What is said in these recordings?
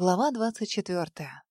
Глава двадцать четвертая.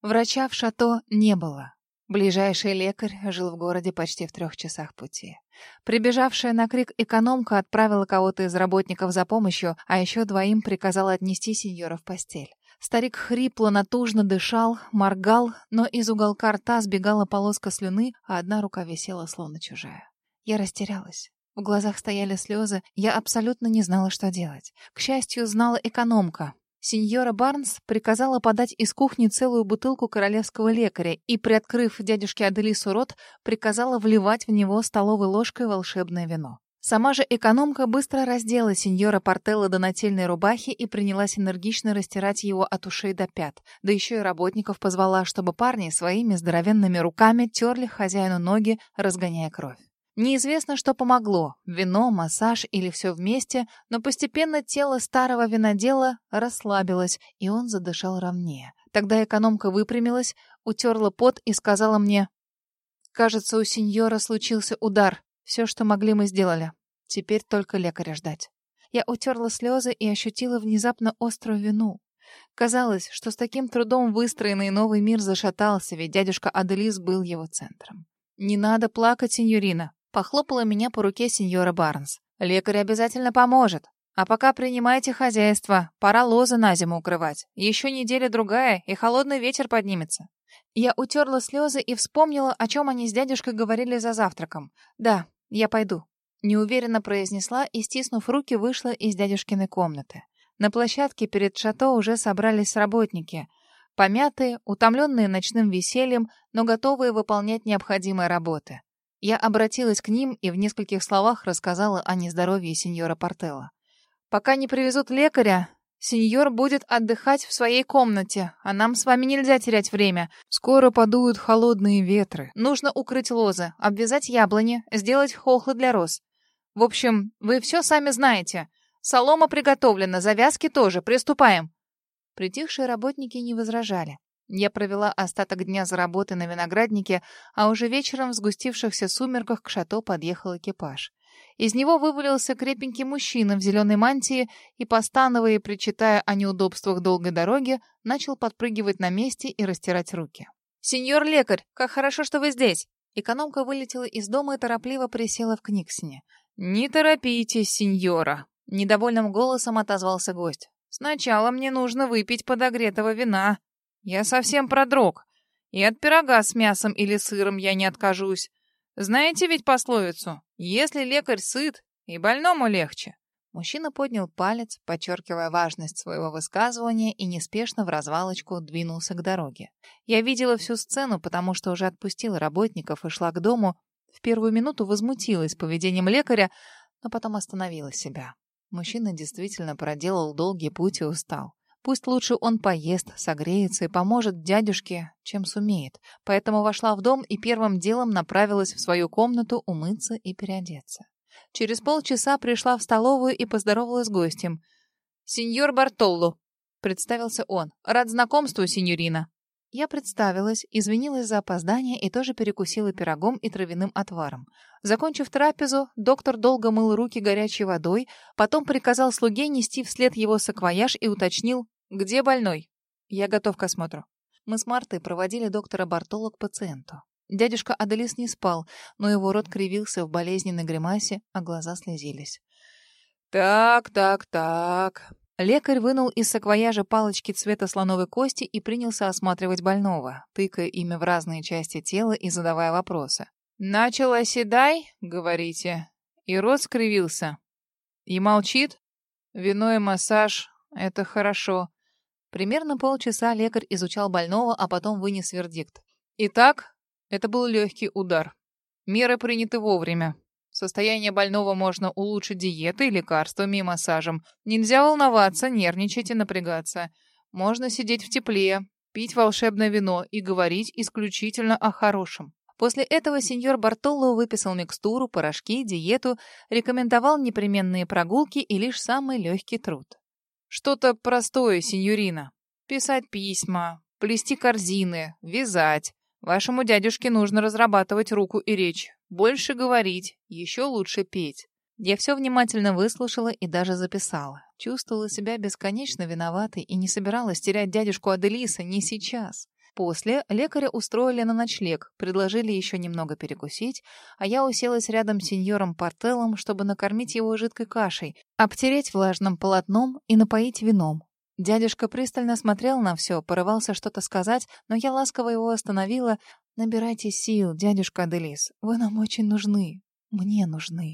Врача в шато не было. Ближайший лекарь жил в городе почти в трех часах пути. Прибежавшая на крик экономка отправила кого-то из работников за помощью, а еще двоим приказала отнести сеньора в постель. Старик хрипло, натужно дышал, моргал, но из уголка рта сбегала полоска слюны, а одна рука висела, словно чужая. Я растерялась. В глазах стояли слезы, я абсолютно не знала, что делать. К счастью, знала экономка, Сеньора Барнс приказала подать из кухни целую бутылку королевского лекаря и, приоткрыв дядюшке Аделису рот, приказала вливать в него столовой ложкой волшебное вино. Сама же экономка быстро раздела сеньора Портелло до нательной рубахи и принялась энергично растирать его от ушей до пят. Да еще и работников позвала, чтобы парни своими здоровенными руками терли хозяину ноги, разгоняя кровь. Неизвестно, что помогло — вино, массаж или все вместе, но постепенно тело старого винодела расслабилось, и он задышал ровнее. Тогда экономка выпрямилась, утерла пот и сказала мне, «Кажется, у сеньора случился удар. Все, что могли, мы сделали. Теперь только лекаря ждать». Я утерла слезы и ощутила внезапно острую вину. Казалось, что с таким трудом выстроенный новый мир зашатался, ведь дядюшка Аделис был его центром. «Не надо плакать, сеньорина. Похлопала меня по руке сеньора Барнс. «Лекарь обязательно поможет. А пока принимайте хозяйство. Пора лозы на зиму укрывать. Еще неделя-другая, и холодный ветер поднимется». Я утерла слезы и вспомнила, о чем они с дядюшкой говорили за завтраком. «Да, я пойду», — неуверенно произнесла и, стиснув руки, вышла из дядюшкиной комнаты. На площадке перед шато уже собрались работники. Помятые, утомленные ночным весельем, но готовые выполнять необходимые работы. Я обратилась к ним и в нескольких словах рассказала о нездоровье сеньора Портелла. «Пока не привезут лекаря, сеньор будет отдыхать в своей комнате, а нам с вами нельзя терять время. Скоро подуют холодные ветры. Нужно укрыть лозы, обвязать яблони, сделать хохлы для роз. В общем, вы все сами знаете. Солома приготовлена, завязки тоже. Приступаем». Притихшие работники не возражали. Я провела остаток дня за работой на винограднике, а уже вечером в сгустившихся сумерках к шато подъехал экипаж. Из него вывалился крепенький мужчина в зеленой мантии и, постановая и причитая о неудобствах долгой дороги, начал подпрыгивать на месте и растирать руки. «Сеньор лекарь, как хорошо, что вы здесь!» Экономка вылетела из дома и торопливо присела в Книксоне. «Не торопитесь, сеньора!» Недовольным голосом отозвался гость. «Сначала мне нужно выпить подогретого вина. Я совсем продрог. И от пирога с мясом или сыром я не откажусь. Знаете ведь пословицу? Если лекарь сыт, и больному легче. Мужчина поднял палец, подчеркивая важность своего высказывания, и неспешно в развалочку двинулся к дороге. Я видела всю сцену, потому что уже отпустила работников и шла к дому. В первую минуту возмутилась поведением лекаря, но потом остановила себя. Мужчина действительно проделал долгий путь и устал. Пусть лучше он поест, согреется и поможет дядюшке, чем сумеет. Поэтому вошла в дом и первым делом направилась в свою комнату умыться и переодеться. Через полчаса пришла в столовую и поздоровалась с гостем. «Сеньор Бартолло», — представился он. «Рад знакомству, сеньорина». Я представилась, извинилась за опоздание и тоже перекусила пирогом и травяным отваром. Закончив трапезу, доктор долго мыл руки горячей водой, потом приказал слуге нести вслед его саквояж и уточнил, где больной. Я готов к осмотру. Мы с Мартой проводили доктора Бартоло к пациенту. Дядюшка Аделис не спал, но его рот кривился в болезненной гримасе, а глаза слезились. «Так, так, так», Лекарь вынул из саквояжа палочки цвета слоновой кости и принялся осматривать больного, тыкая ими в разные части тела и задавая вопросы. «Начал оседай, говорите?» И рот скривился. «И молчит? Вино и массаж — это хорошо». Примерно полчаса лекарь изучал больного, а потом вынес вердикт. Итак, это был легкий удар. Меры приняты вовремя. Состояние больного можно улучшить диетой, лекарствами и массажем. Нельзя волноваться, нервничать и напрягаться. Можно сидеть в тепле, пить волшебное вино и говорить исключительно о хорошем. После этого сеньор Бартолло выписал микстуру, порошки, диету, рекомендовал непременные прогулки и лишь самый легкий труд. Что-то простое, сеньорина. Писать письма, плести корзины, вязать. Вашему дядюшке нужно разрабатывать руку и речь. Больше говорить, еще лучше петь. Я все внимательно выслушала и даже записала. Чувствовала себя бесконечно виноватой и не собиралась терять дядюшку Аделиса не сейчас. После лекаря устроили на ночлег, предложили еще немного перекусить, а я уселась рядом с сеньором Портеллом, чтобы накормить его жидкой кашей, обтереть влажным полотном и напоить вином. Дядюшка пристально смотрел на все, порывался что-то сказать, но я ласково его остановила. «Набирайте сил, дядюшка Аделис, вы нам очень нужны, мне нужны».